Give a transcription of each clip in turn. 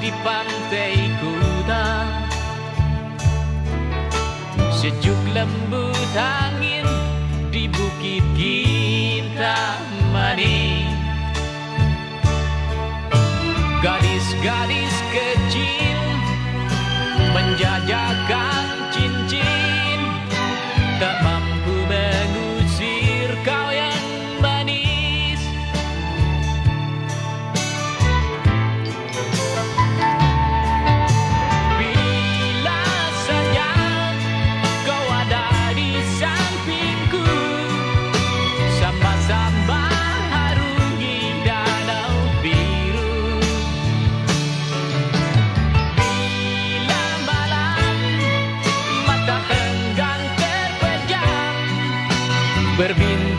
di pantai kuta Sejuk lembut angin di bukit Kintamani Gadis-gadis kecil menjajakan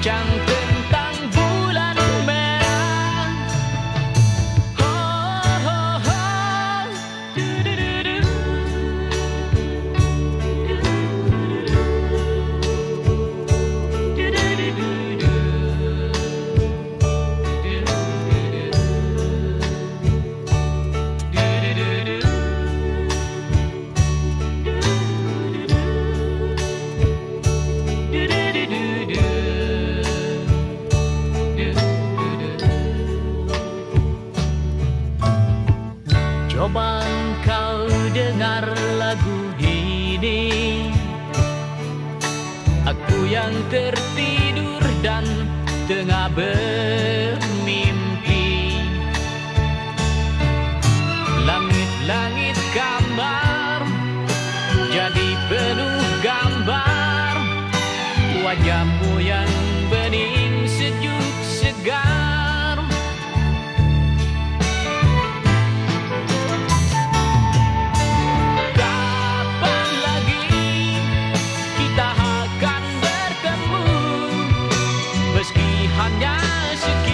江 Coba kau dengar lagu ini. Aku yang tertidur dan tengah bermimpi. Langit-langit gambar Jadi penuh gambar. Wajahmu yang Misschien han jeg sit